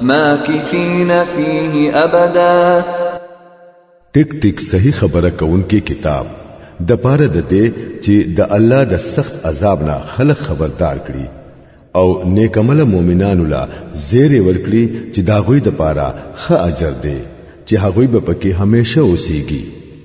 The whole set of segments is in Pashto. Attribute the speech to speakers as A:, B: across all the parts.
A: ماکثین فیه ابدا
B: ټیک ټیک صحیح خبره کوونکی کتاب د پاره د دې چې د الله د سخت عذاب نه خلق خبردار کړي او نیکمل مؤمنانو لا زیره ورکړي چې دا غوي د پاره ښه اجر دی چې هغه به پکې همیشه اوسيږي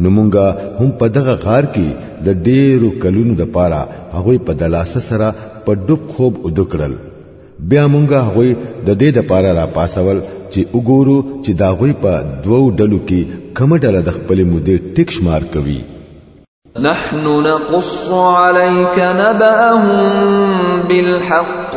B: نو مونږه هم په دغه غار کې د ډېرو کلونو د پاره هغوی په دلاسه سره په ډوب خوب ودکړل بیا مونږه هغوی د دې د پاره را پاسول چې وګورو چې دا غوی په دوو ډلو کې کومه ډله د خپلې مودې ټیک شمار کوي
A: نحن نقص عليك نبأهم بالحق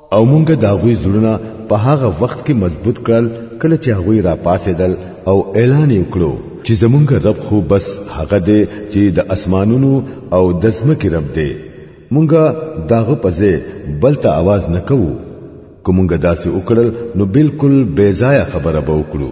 B: او مونږ
A: دا غوي زړونه په هغه وخت کې مضبوط کړل کله چې هغه را پاسېدل او اعلان یې وکړو چې زمونږ رب خو بس هغه دی چې د اسمانونو او د ځمکې رب دی مونږ داغه پځې بل ته आवाज نکوو کومګه داسې وکړل نو بالکل بے ځای خبره به وکړو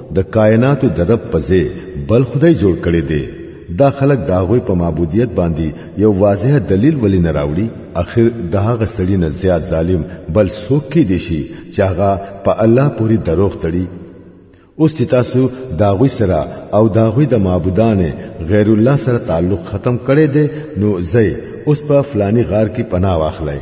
A: د کائناتو د رب په ځای بل خدای جوړ کړي دي دا خلک دا غوي په معبودیت باندې یو واضح دلیل ولې نه راوړي اخر د هغه سړي نه زیات ظالم بل څوک کې دي شي چې هغه په الله پوری دروغ تړي اوس چې تاسو دا غوي سره او دا غوي د معبودانه غیر الله سره تعلق ختم کړي دي نو زه اوس په فلاني غار کې پناه واخلای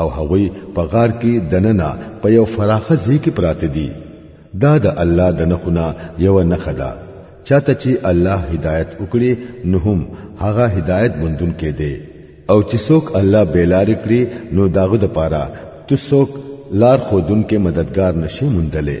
A: او هغوی په غار کې دننه په یو فراخه ځای کې پراته دي دا د الله د نخونه یو نخه ده چاته چې الله هدایت وکړي نو هم هغه هدایت مندون کې دی او چې څوک الله بیلار کړي نو داغه د پاره تو څوک لار خودون کې مددگار نشي مندلې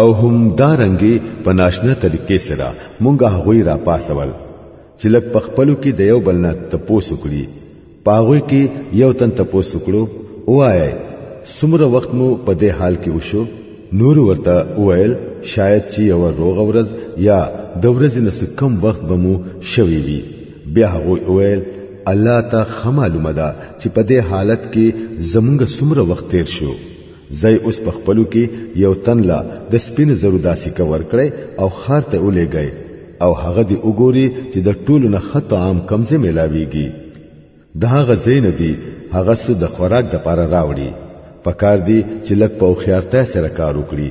A: او هم دا رنګي په
B: ناشنا طریقې سره مونږه هغوی را پاسول چې لک په خپلو کې د یو بل نه تپوس وکړي پاغوی کې یو تن تپوس وکړو وایي څومره وخت مو په دې حال کې وشو نور ورته وویل شاید چې یو روغ ورځ یا د ورځې نه کم وخت به مو شوي وي بیا هغه وویل الله ته خه معلومه ده چې په دې حالت کې زمونږ څومره وخت تیر شو زی اوس په خپلو کې یو تن لا د سپینو زرو داسې که ورکړی او ښار ته ولېږی او هغه دی وګوري چې د ټولو نه ښه طعام کم ځای میلاویږي د هغه ځای نه دی هغه څه د خوراک دپاره راوړي پکار دی چې لږ په هوښیارتیا سره کار وکړي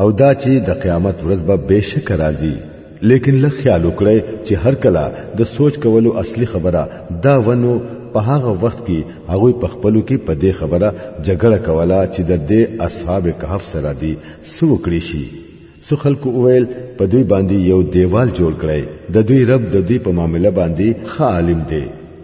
B: او دا چې د قیامت ورځ به بهشک راځي لیکن لږ خیال وکړئ چې هر کله د سوچ کولو اصلي خبره دا ونو په هغه وخت کې هغه په خپلو کې په دې خبره جګړه کوله چې د دې اصحاب کهف سره دی سو کړی شي سو خلکو وویل په دوی باندې یو دیوال جوړ کړي د دوی رب د دوی په معاملې باندې ښه عالم دی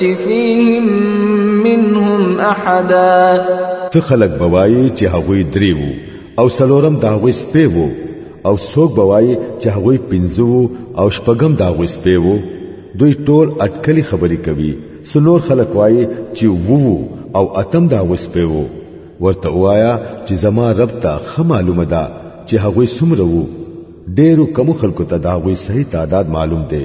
A: فيهم منهم احدا
B: څه خلک بوایي چې هغوی درې وو او سلورم دا هغوی سپې وو او څوک بوایي چې هغوی پنځه وو او شپږم دا هغوی سپې وو دوی ټول اټکلي خبرې کوي سلور خلک وایي چې وو او اتم دا هغوی سپې وو ورته وایا چې زما رب ته خه معلومه ده چې هغوی څومره وو ډېرو کمو خلکو ته دا هغوی صحیح تعداد معلوم دی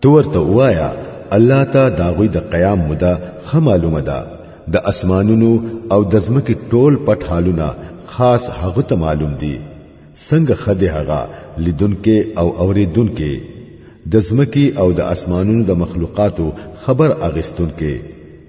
B: تو ورته وایا
A: الله
B: ته داغوی د قیام موده خه معلومه ده د اسمانونو او د ځمکې ټول پټ حالونه خاص هغه ته معلوم دي څنګه خدای هغه لیدونکې او اوریدونکې د ځمکې او د اسمانونو د مخلوقاتو خبر
A: اغستونکې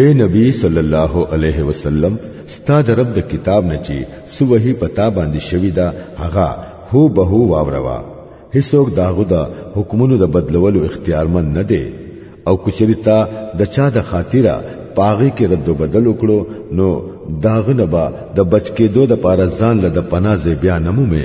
B: اے نبی صلی الله علیه وسلم ستا د رب د کتاب نه چې سوهي پتا باندې شوی دا هغه هو به هو واوروا هیڅوک داغه د حکمونو د بدلولو اختیارمن نه دی او کچریتا د چا د خاطره پاغي کې رد بدل وکړو نو داغه نه با د بچ کېدو د پاره ځان له د پناه ځای بیا نمومه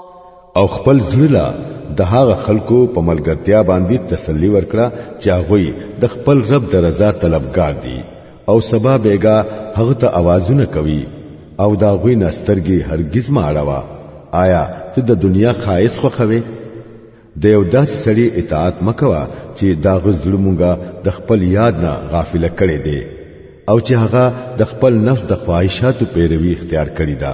B: او خپل زړه د هغه خلکو په ملګرتیا باندې تسلی ورکړه چې هغه د خپل رب د رضا طلبګار دي او سبا بیګا هغه ته आवाजونه کوي او دا غوی نسترګي هرگز ما اړوا آیا ته د دنیا خایس خوخوي د یو داسې سړي اطاعت مکوه چې دا غزړه مونږه د خپل یاد نه غافل کړي دي او چې هغه د خپل نفس د خواهشاتو پیروي اختیار
A: کړی ده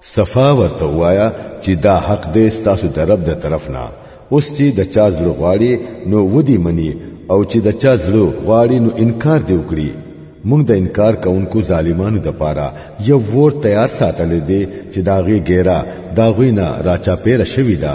B: صفا ورته وایا چې دا حق دی ستاسو د رب د طرف نه اوس چې د چا زړه غواړي نو ودی مني او چې د چا زړه غواړي نو انکار دی وکړي موږ د انکار کوونکو ظالمانو د پاره یو ور تیار ساتل دي چې دا غي ګیرا دا غوی نه راچا پیر شوی دا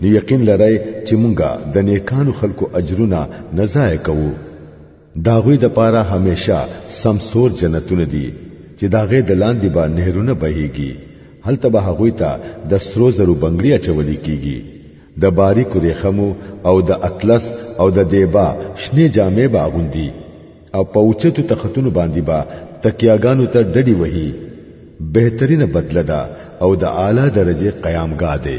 B: نو یقین لرئ چې مونږه د نیکانو خلکو اجرونه نه ضایع کوو دا غوی د پاره همیشه سمسور جنتونه دي چې دا غې د لاندې به نهرونه بهيږي هلته به هغه ته د سرو زرو بنگړي اچولې کیږي
A: د باری کوریخمو او د اطلس او د دیبا شنه جامې به غوندي او په اوچتو تختونو باندې به تکیاګانو ته ډډي وهي بهترینه بدله ده او د اعلی درجه قیامګاه ده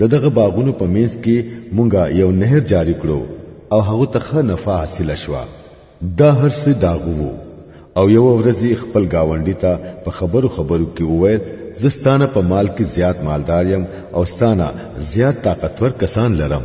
A: د دغه باغونو په منځ کې مونږه یو نهر جاری کړو او هغه ته ښه نفع حاصله شوه دا هر څه داغو وو او یو ورځ خپل گاونډي ته په خبرو خبرو کې وویل زستانه په مال کې زیات مالدار یم او ستانه زیات طاقتور کسان لرم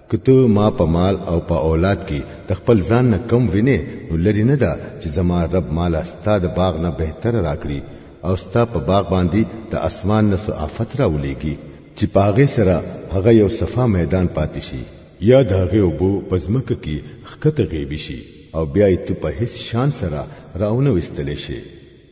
A: که ته
B: ما
A: په مال او په اولاد کې د خپل ځان نه کم وینې نو لرې نه ده چې زما رب ماله ستا د باغ نه بهتره راکړي او ستا په باغ باندې د اسمان نه څه آفت راولېږي چې په هغې سره هغه یو صفا میدان پاتې شي یا د هغې اوبه په ځمکه کې ښکته غېبي شي او بیا یې ته په هېڅ شان سره راونه ویستلی شې.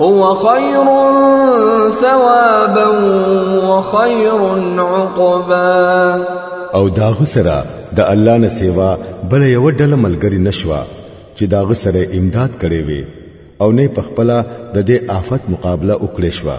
A: هو خير ثوابا وخير عقبا
B: او داغه سره د الله نه سیوا بل یو ډله ملګری نشوا چې داغه سره امداد کړي وي او نه پخپله د دې آفت مقابله وکړي شوا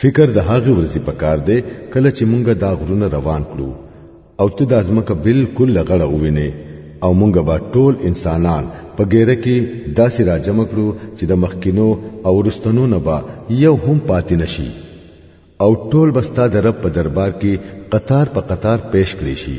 B: فکر د هغه ورځې پکار دی کله چې مونږه دا غرونه روان کړو او ته د ازمکه بالکل لغړه ووینې او مونږه به ټول انسانان په ګیره کې داسې راجم کړو چې د مخکینو او رستنو نه به یو هم پاتې نشي او ټول بستا د رب په دربار کې قطار په قطار پیش کړی شي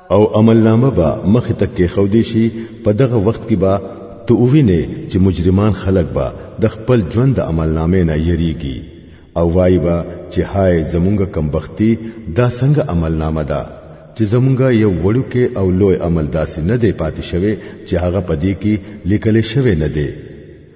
B: او عملنامه به مخ ته کې خو دې شي په دغه وخت کې به ته ووینې چې مجرمان خلک به د خپل ژوند د عملنامې نه یریږي او وایي به چې هاي زمونږ کمبختی دا څنګه عملنامه ده چې زمونږ یو وړوکې او لوی عمل داسې نه دی پاتې شوی چې هغه پدې کې لیکل شوی نه دی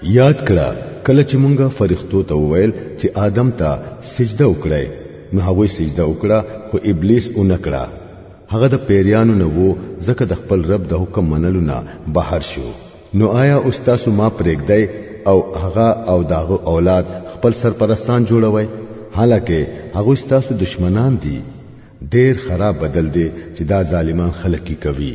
B: یاد کړه کله چې مونږه فرښتو ته وویل چې آدم ته سجده وکړی نو هغوی سجده وکړه خو ابلیس اونکړه هغه د پیریانو نه وو ځکه د خپل رب د حکم منلو نه بهر شو نو آیا اوس تاسو ما پرېږدی او هغه او داغه اولاد خپل سرپرستان جوړوي حالکه هغه ستاسو دشمنان دي ډېر خراب بدل دی چې دا ظالمان خلک کی کوي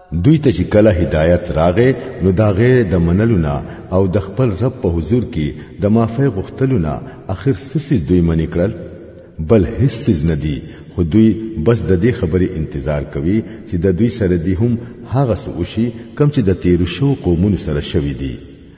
B: دوی ته چې کله هدایت راغې نو دا غیر د منلونه او د خپل رب په حضور کې د معافی غختلونه اخر سسیز دوی منی کړل بل هیڅ سیز نه دی خو دوی بس د دې خبرې انتظار کوي چې د دوی سره دی هم هغه څه وشي کم چې د تیر شو قومونو سره
A: شوی دی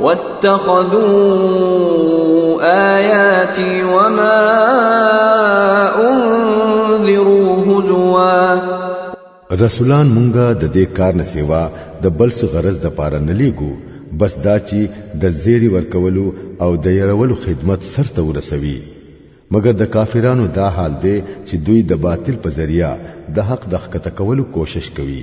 A: واتخذوا آياتي وما انذروا هزوا
B: رسولان مونږه د دې کار نه سیوا د بل څه غرض د پاره نه لیګو بس دا چې د زیری ورکولو او د يرولو خدمت سرته ورسوي مګر د کافرانو دا حال دی چې دوی د باطل په ذریعہ د حق د ښکته کولو کوشش کوي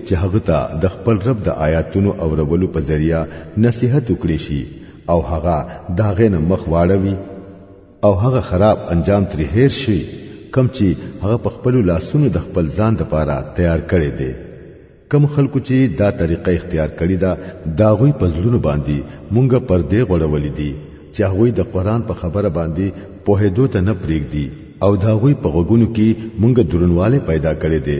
B: چې هغه ته د خپل رب د آیاتونو اورولو په ذریعه نصیحت وکړي شي او هغه دا غینه مخ واړوي او هغه خراب انجام ترې هیر شي کم چې هغه په خپل لاسونو د خپل ځان د پاره تیار کړي دي کم خلکو چې دا طریقه اختیار کړې ده دا غوي په ځلونو باندې مونږه پر دې غړولې دي چې هغه د قران په خبره باندې په هدو ته نه پریږدي او دا غوي په غوګونو کې مونږه درنواله پیدا
A: کړې دي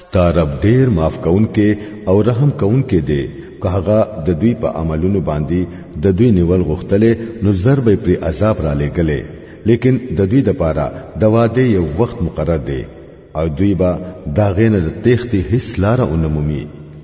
A: ستا
B: رب ډیر معاف کونکي او رحم کونکي دی که هغه د دوی په عملونو باندې د دوی نیول غوښتلې نو زر به پر عذاب را لېګلې لیکن د دوی د پاره د واده یو وخت مقرر دی او دوی به دا غینه د تېختې هیڅ لار اونمومي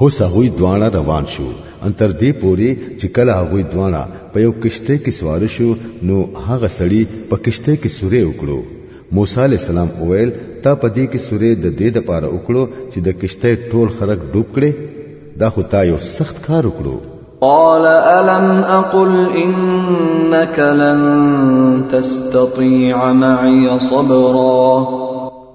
B: هو هغوی دواړه روان شو
A: ان
B: تر دې پورې چې کله هغوی دواړه په یو کشته کې سوار شو نو هغه سړي په کشته کې سورې وکړو موسی علی السلام وویل تا په دې کې سورې د دې د پاره وکړو چې د کشته ټول خلک ډوب کړي دا خو تا یو سخت کار وکړو
A: قال الم اقل انك لن تستطيع معي صبرا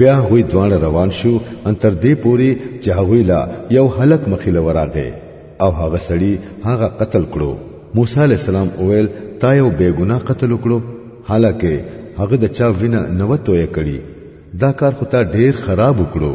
B: بیا هغوی دواړه روان شو ان تر دې پوري چې هغوی لا یو هلک مخیله وراغې او هغه سړی هغه قتل کړو موسی علی السلام اویل تا یو بیګنا قتل کړو حالکه هغه د چا وینه نوتوې کړي دا کار خو تا ډیر خراب وکړو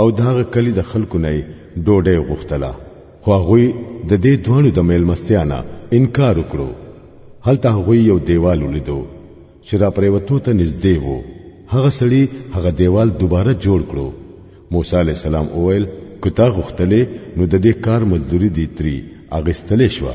B: او داغه کلی د خلکو نه ډوډۍ غوښتله
A: خو هغه د دې دوانو د میلمستیا نه انکار وکړو هلته هغه یو دیوال ولیدو چې را پریوتو ته نږدې وو هغه سړی هغه دیوال دوباره جوړ کړو موسی علی السلام اویل کتا غختلې نو د دې کار مزدوري دی تری اغستلې شوه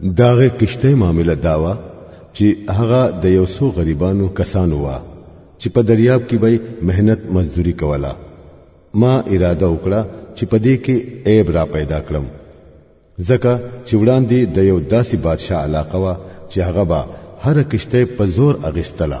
A: داغه کشته معاملې داوا چې هغه د یو څو غریبانو کسانو وا چې په دریاب کې به مهنت مزدوري کوله ما اراده وکړه چې په دې کې عیب را پیدا کړم ځکه چې وړاندې د یو داسې بادشاه علاقه وا چې هغه به هر کشته په زور اغستله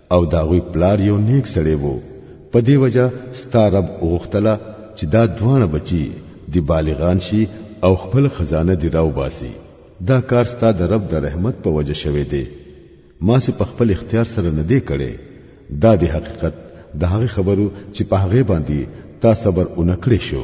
A: او دا غوی پلار یو نیک سړی وو په دی وجه ستا رب غختله چې دا دوانه بچی دی بالغان شي او خپل خزانه دی راو باسي دا کار ستا د رب د رحمت په وجه شوه دی ما سي په خپل اختیار سره نه دی کړي دا د حقیقت د هغه خبرو چې په هغه باندې تا صبر اونکړې شو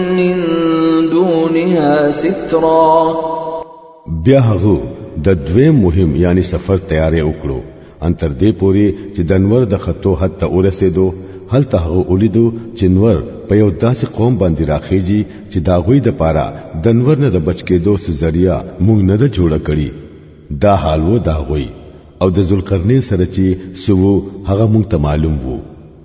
C: من
B: دونها سترا
A: بیا هغه د دوی مهم یعنی سفر تیارې وکړو ان تر دې پوري چې د انور د خطو حد ته ورسېدو هلته هغه ولیدو چې نور په یو داسې قوم باندې راخېږي چې دا غوي د پاره د نور نه د بچ کېدو سي ذریعہ مونږ نه د جوړه کړي دا حال وو دا غوي او د ذوالقرنین سره چې سوو هغه مونږ ته معلوم وو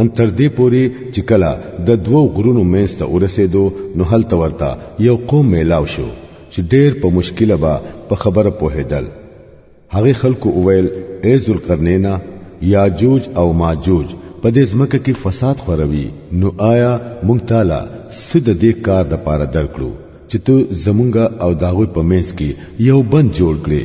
A: ان تر دې پوري چې کله د دوو غرونو مینځ ته ورسېدو نو هلته ورته یو قوم میلاو شو چې ډېر په مشکله به په خبره پوهېدل هغه خلکو وویل ای ذوالقرنینا یاجوج او ماجوج په دې ځمکه کې فساد خوروي نو آیا مونږ تعالی څه د دې کار د پاره درکړو چې ته زمونږ او داغوی په مینځ کې یو بند جوړ کړې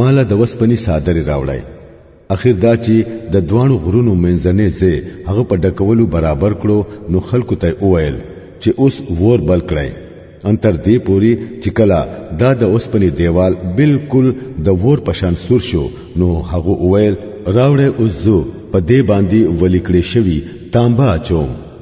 A: مالا د وسپنی صادر راوړای اخر دا چې د دوانو غرونو منځنې زه هغه په ډکولو برابر کړو نو خلکو ته وویل چې اوس ور بل کړای ان تر دې پوري چې کلا دا د اوسپنې دیوال بالکل د ور پشان سور شو نو هغه وویل راوړې اوس زو په دې باندې ولیکړې شوی تانبا چوم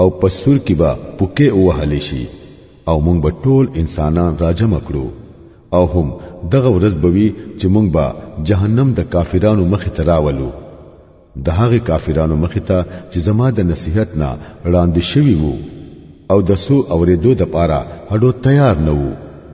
A: او
B: په سور کې به پوکې ووهل شي او موږ به ټول انسانان راجم کړو او هم دغه ورځ به وي چې موږ به جهنم د کافرانو مخ ته راولو د هغه کافرانو مخ ته چې زما د نصیحت نه وړاندې شوی وو او د سو اوریدو د پاره هډو تیار نه وو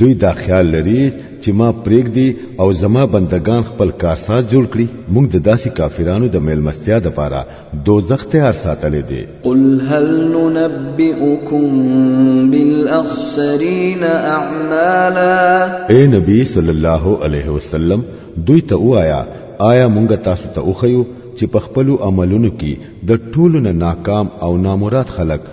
B: دوی دا خیال لري چې ما پرېګ دی او زما بندگان خپل کارساز جوړ کړي موږ د داسې کافرانو د میلمستیا د پاره دوزخ تیار ساتلې دي
A: قل هل ننبئکم بالاخسرین اعمالا
B: اے نبی صلی الله علیه وسلم دوی ته وایا آیا موږ تاسو ته وخیو چې په خپل عملونو کې د ټولو نه ناکام او نامراد خلک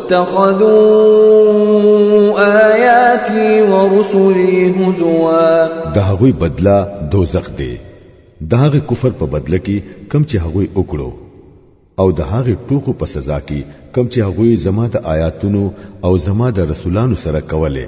A: اتخذوا آیاتی ورسلی هزوا
B: د هغوی بدلا دوزخ دی د هغه کفر په بدله کې کم چې هغوی وکړو او د هغه ټوکو په سزا کې کم چې هغوی زما د آیاتونو او زما د رسولانو سره کوله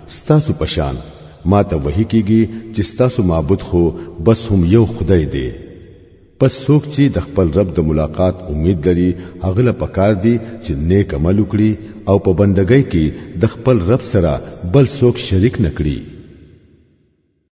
B: ستاسو په شان ما ته وحی کیږي چې ستاسو معبود خو بس هم یو خدای دی پس څوک چې د خپل رب د ملاقات امید لري هغه له پکار دی چې نیک عمل وکړي او په بندګۍ کې د خپل رب سره بل څوک شریک نکړي